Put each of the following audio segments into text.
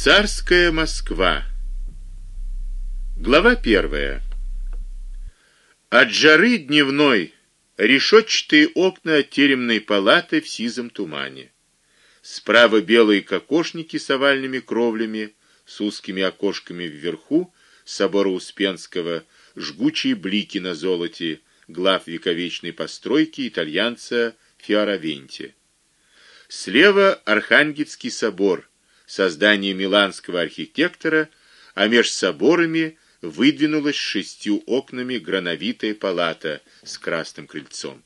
Царская Москва. Глава первая. От жары дневной решетчатые окна теремной палаты в сизом тумане. Справа белые кокошники с овальными кровлями, с узкими окошками вверху собора Успенского, жгучие блики на золоте глав вековечной постройки итальянца Фиоравенти. Слева Архангельский собор, создание миланского архитектора, а меж соборами выдвинулась шестью окнами грановитая палата с красным крыльцом.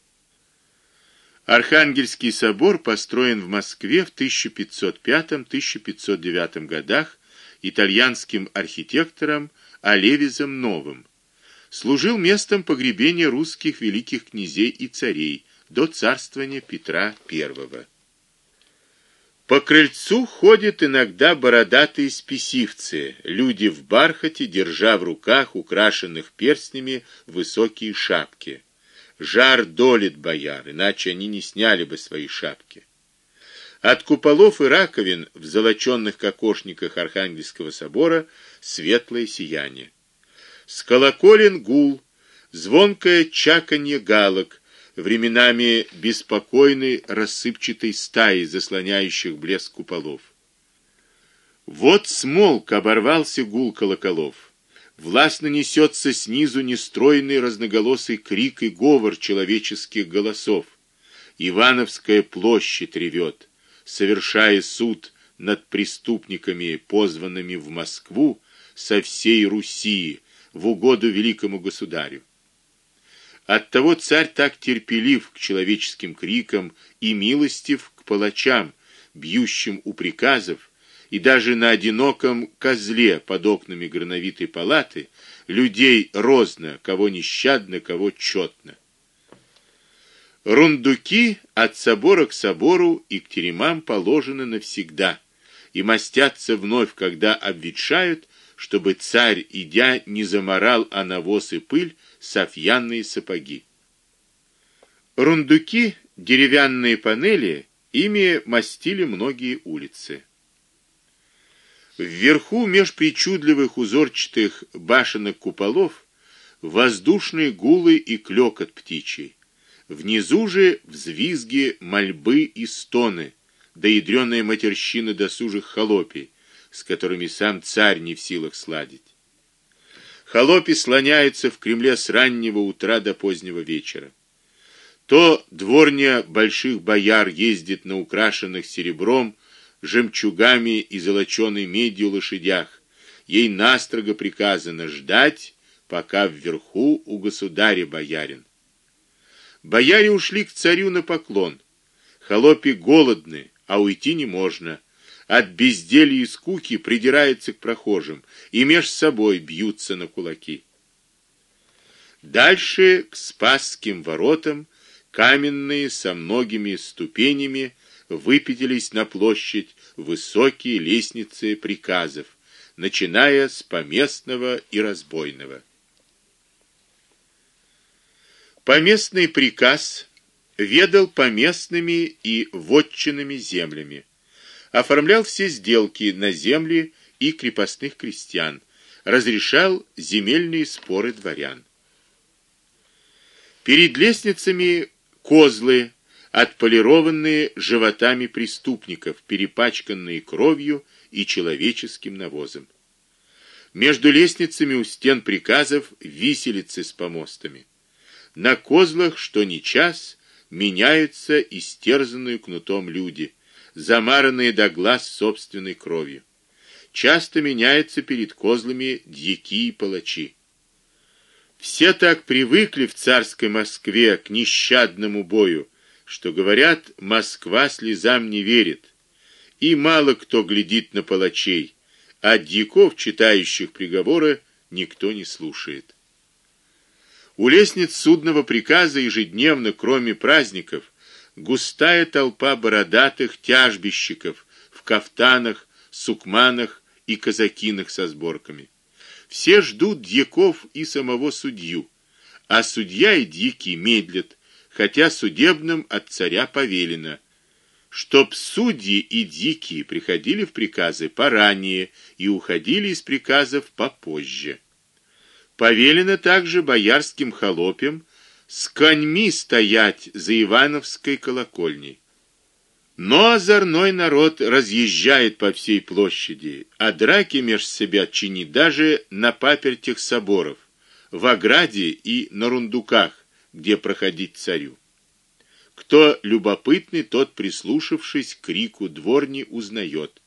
Архангельский собор построен в Москве в 1505-1509 годах итальянским архитектором Алевизом Новым. Служил местом погребения русских великих князей и царей до царствования Петра I. По крыльцу ходят иногда бородатые спесивцы, люди в бархате, держа в руках украшенных перстнями высокие шапки. Жар долит бояр, иначе они не сняли бы свои шапки. От куполов и раковин в золочёных кокошниках Архангельского собора светлое сияние. С колоколен гул, звонкое чаканье галок, временами беспокойной рассыпчатой стаи, заслоняющих блеск куполов. Вот смолк, оборвался гул колоколов. Властно несется снизу нестройный разноголосый крик и говор человеческих голосов. Ивановская площадь ревет, совершая суд над преступниками, позванными в Москву со всей Руси в угоду великому государю. Оттого царь так терпелив к человеческим крикам и милостив к палачам, бьющим у приказов, и даже на одиноком козле под окнами грановитой палаты людей розно, кого нещадно, кого чётно. Рундуки от собора к собору и к теремам положены навсегда, и мастятся вновь, когда обветшают, чтобы царь, идя, не заморал о навоз и пыль софьянные сапоги. Рундуки, деревянные панели, ими мастили многие улицы. Вверху меж причудливых узорчатых башенок куполов воздушные гулы и клёкот птичий. Внизу же взвизги, мольбы и стоны, да ядрёная матерщина досужих холопий, с которыми сам царь не в силах сладить. Холопи слоняются в Кремле с раннего утра до позднего вечера. То дворня больших бояр ездит на украшенных серебром, жемчугами и золочёной медью лошадях. Ей настрого приказано ждать, пока вверху у государя боярин. Бояре ушли к царю на поклон. Холопи голодны, а уйти не можно от безделья и скуки придираются к прохожим и меж собой бьются на кулаки. Дальше к Спасским воротам каменные со многими ступенями выпятились на площадь высокие лестницы приказов, начиная с поместного и разбойного. Поместный приказ ведал поместными и вотчинными землями оформлял все сделки на земли и крепостных крестьян, разрешал земельные споры дворян. Перед лестницами козлы, отполированные животами преступников, перепачканные кровью и человеческим навозом. Между лестницами у стен приказов виселицы с помостами. На козлах, что ни час, меняются истерзанные кнутом люди замаранные до глаз собственной кровью. Часто меняются перед козлами дьяки и палачи. Все так привыкли в царской Москве к нещадному бою, что говорят, Москва слезам не верит. И мало кто глядит на палачей, а дьяков, читающих приговоры, никто не слушает. У лестниц судного приказа ежедневно, кроме праздников, густая толпа бородатых тяжбищиков в кафтанах, сукманах и казакинах со сборками. Все ждут дьяков и самого судью, а судья и дьяки медлят, хотя судебным от царя повелено. чтоб судьи и дикие приходили в приказы поранее и уходили из приказов попозже. Повелено также боярским холопям с коньми стоять за Ивановской колокольней. Но озорной народ разъезжает по всей площади, а драки меж себя чинит даже на папертях соборов, в ограде и на рундуках, где проходить царю. Кто любопытный, тот, прислушавшись к крику дворни, узнает,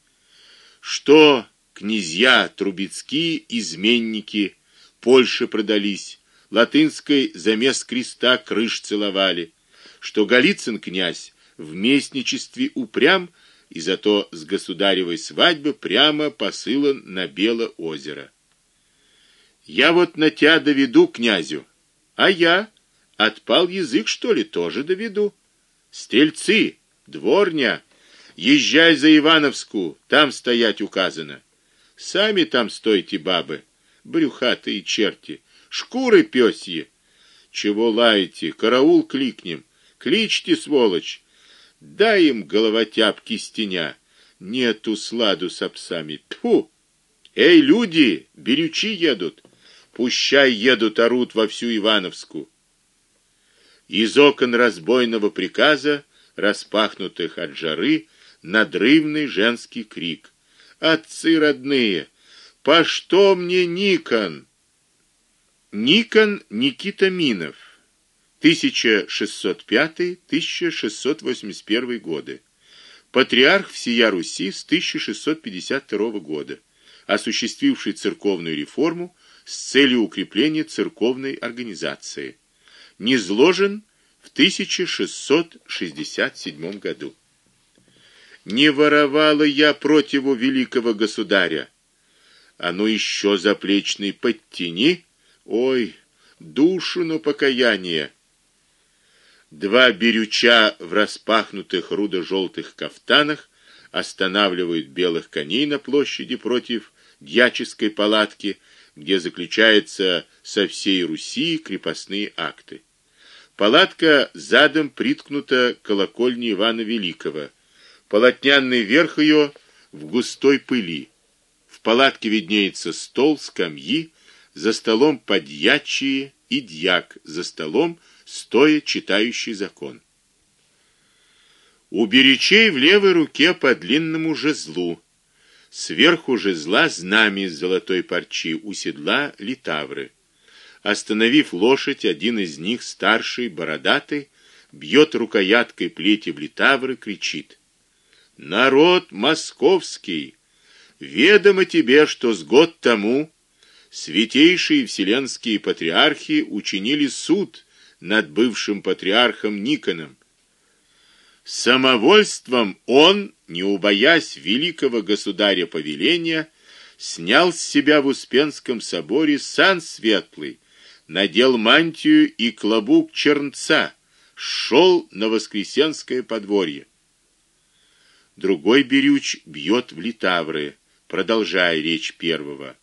что князья Трубецкие изменники Польше продались, латынской замес креста крыш целовали, что Голицын князь в местничестве упрям и зато с государевой свадьбы прямо посылан на Белое озеро. Я вот на тебя доведу князю, а я отпал язык, что ли, тоже доведу. Стрельцы, дворня, езжай за Ивановскую, там стоять указано. Сами там стойте, бабы, брюхатые черти, шкуры пёсьи. Чего лаете? Караул кликнем. Кличьте, сволочь. Дай им головотяпки стеня. Нету сладу с псами. Тьфу! Эй, люди, берючи едут. Пущай едут, орут во всю Ивановскую. Из окон разбойного приказа, распахнутых от жары, надрывный женский крик: "Отцы родные, по что мне Никон?" Никон Никита Минов 1605-1681 годы. Патриарх всея Руси с 1652 года, осуществивший церковную реформу с целью укрепления церковной организации низложен в 1667 году. Не воровала я противу великого государя. А ну еще заплечный подтяни. Ой, душу на покаяние. Два берюча в распахнутых рудо желтых кафтанах останавливают белых коней на площади против дьяческой палатки, где заключается со всей Руси крепостные акты. Палатка задом приткнута к колокольне Ивана Великого. Полотняный верх ее в густой пыли. В палатке виднеется стол, скамьи, за столом подьячие и дьяк, за столом стоя читающий закон. У беречей в левой руке по длинному жезлу, сверху жезла знамя из золотой парчи, у седла литавры. Остановив лошадь, один из них, старший, бородатый, бьет рукояткой плети в литавры, кричит: "Народ московский, ведомо тебе, что с год тому святейшие вселенские патриархи учинили суд над бывшим патриархом Никоном. Самовольством он, не убоясь великого государя повеления, снял с себя в Успенском соборе сан светлый надел мантию и клобук чернца, шел на воскресенское подворье. Другой берюч бьет в литавры, продолжая речь первого.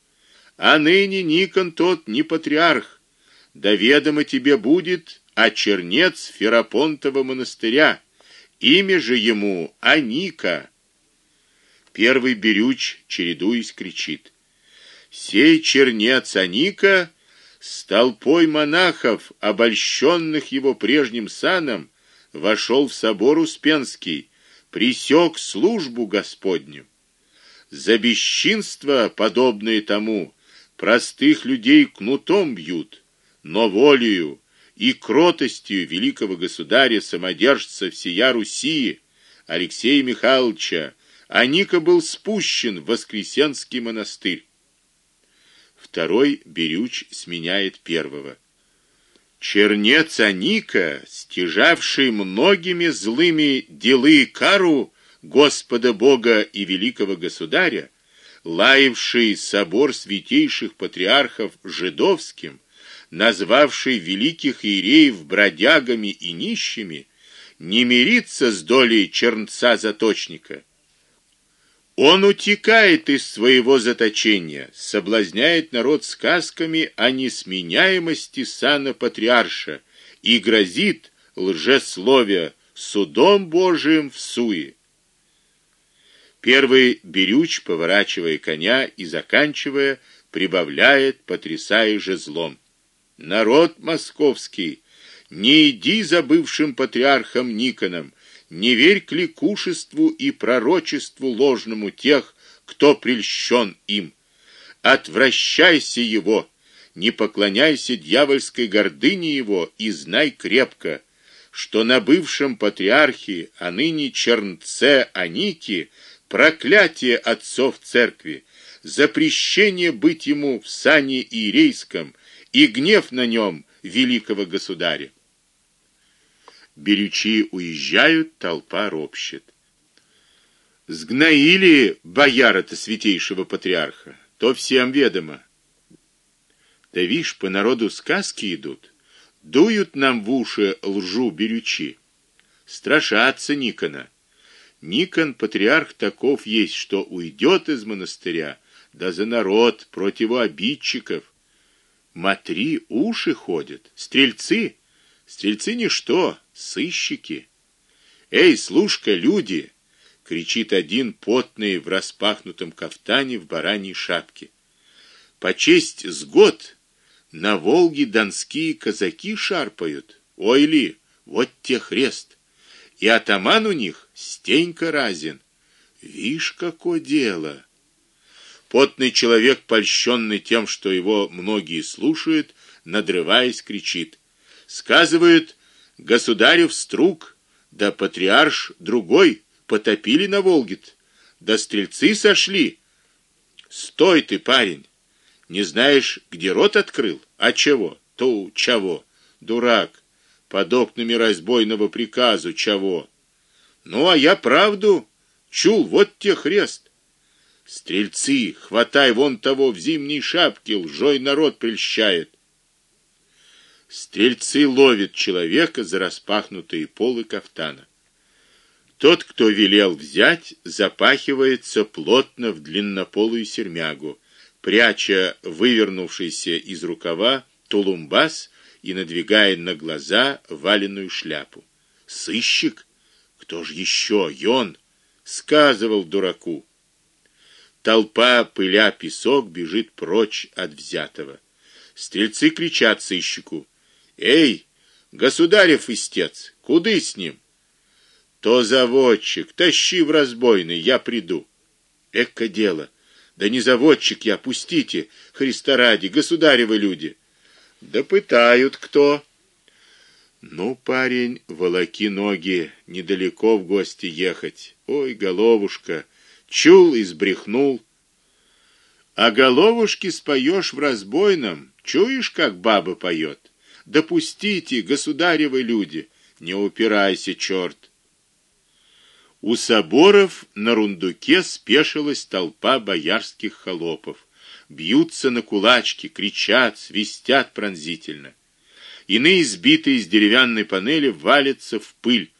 А ныне Никон тот не патриарх, да ведомо тебе будет, а чернец Ферапонтова монастыря. Имя же ему Аника. Первый берюч, чередуясь, кричит: "Сей чернец Аника с толпой монахов, обольщенных его прежним саном, вошел в собор Успенский, пресек службу Господню. За бесчинство, подобное тому, простых людей кнутом бьют, но волею и кротостью великого государя самодержца всея Руси Алексея Михайловича Аника был спущен в Воскресенский монастырь второй берюч сменяет первого. Чернец Аника, стяжавший многими злыми делы кару Господа Бога и великого государя, лаявший собор святейших патриархов жидовским, назвавший великих иереев бродягами и нищими, не мирится с долей чернца заточника он утекает из своего заточения, соблазняет народ сказками о несменяемости сана патриарша и грозит лжесловия судом Божиим в суе. Первый берюч, поворачивая коня и заканчивая, прибавляет, потрясая жезлом: "Народ московский, не иди за бывшим патриархом Никоном, не верь кликушеству и пророчеству ложному тех, кто прельщен им. Отвращайся его, не поклоняйся дьявольской гордыне его и знай крепко, что на бывшем патриархе, а ныне чернце Аники проклятие отцов церкви, запрещение быть ему в сане иерейском и гнев на нем великого государя. Берючи уезжают, толпа ропщет. Сгноили бояра-то святейшего патриарха, то всем ведомо. Да вишь, по народу сказки идут, дуют нам в уши лжу берючи. Страшатся Никона. Никон патриарх таков есть, что уйдет из монастыря, да за народ против обидчиков. Матри уши ходят, стрельцы, стрельцы ничто, сыщики. Эй, слушка, люди, кричит один потный в распахнутом кафтане в бараньей шапке. По честь с год на Волге донские казаки шарпают. Ой ли, вот те хрест. И атаман у них Стенька Разин. Вишь, какое дело. Потный человек, польщенный тем, что его многие слушают, надрываясь, кричит: "Сказывают, государев струк, да патриарш другой потопили на Волге, да стрельцы сошли. Стой ты, парень. Не знаешь, где рот открыл? А чего? То чего? Дурак. Под окнами разбойного приказу чего? Ну а я правду чул, вот те хрест. Стрельцы, хватай вон того в зимней шапке, лжой народ прельщает. Стрельцы ловят человека за распахнутые полы кафтана. Тот, кто велел взять, запахивается плотно в длиннополую сермягу, пряча вывернувшийся из рукава тулумбас и надвигая на глаза валеную шляпу. Сыщик кто ж еще? Йон сказывал дураку. Толпа, пыля песок, бежит прочь от взятого. Стрельцы кричат сыщику: "Эй, государев истец, куды с ним?" То заводчик, тащи в разбойный, я приду. Эко дело. Да не заводчик я, пустите, Христа ради, государевы люди. Да пытают кто? Ну, парень, волоки ноги, недалеко в гости ехать. Ой, головушка, чул и сбрехнул. А головушки споешь в разбойном, чуешь, как баба поет. Допустите, государевы люди, не упирайся, черт. У соборов на рундуке спешилась толпа боярских холопов. Бьются на кулачки, кричат, свистят пронзительно. Иные, сбитые из деревянной панели, валятся в пыль,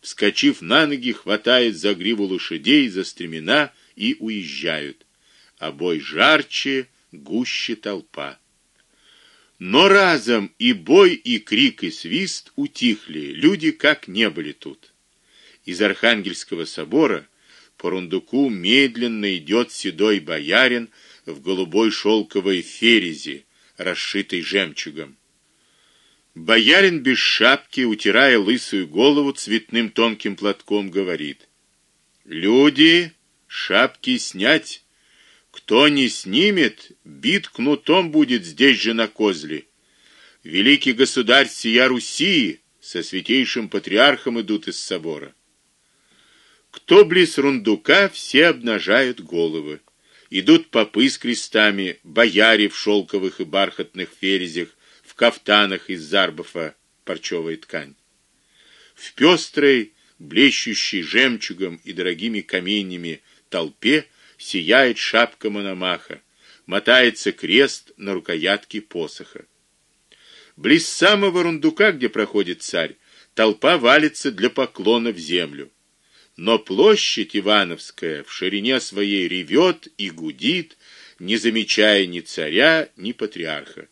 вскочив на ноги, хватают за гриву лошадей, за стремена и уезжают. А бой жарче, гуще толпа. Но разом и бой, и крик, и свист утихли, люди как не были тут. Из Архангельского собора по рундуку медленно идет седой боярин в голубой шелковой ферезе, расшитой жемчугом. Боярин без шапки, утирая лысую голову цветным тонким платком, говорит: "Люди, шапки снять. Кто не снимет, бит кнутом будет здесь же на козле. Великий государь сия Руси со святейшим патриархом идут из собора. Кто близ рундука, все обнажают головы. Идут попы с крестами, бояре в шелковых и бархатных ферезях, в кафтанах из зарбофа парчевая ткань. В пестрой, блещущей жемчугом и дорогими каменьями толпе сияет шапка Мономаха, мотается крест на рукоятке посоха. Близ самого рундука, где проходит царь, толпа валится для поклона в землю. Но площадь Ивановская в ширине своей ревет и гудит, не замечая ни царя, ни патриарха.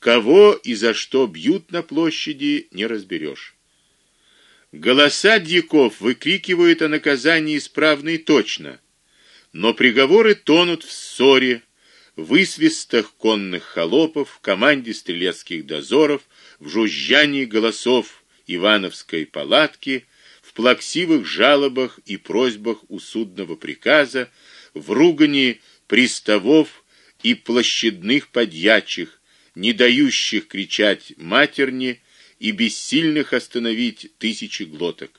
Кого и за что бьют на площади, не разберешь. Голоса дьяков выкрикивают о наказании исправно и точно, но приговоры тонут в ссоре, в высвистах конных холопов, в команде стрелецких дозоров, в жужжании голосов Ивановской палатки, в плаксивых жалобах и просьбах у судного приказа, в ругани приставов и площадных подьячих, не дающих кричать матерни и бессильных остановить тысячи глоток.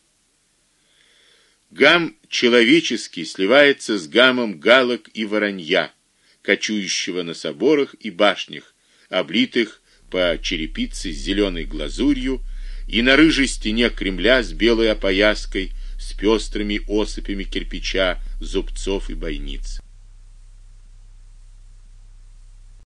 Гам человеческий сливается с гамом галок и воронья, кочующего на соборах и башнях, облитых по черепице с зеленой глазурью, и на рыжей стене Кремля с белой опояской, с пестрыми осыпями кирпича, зубцов и бойниц.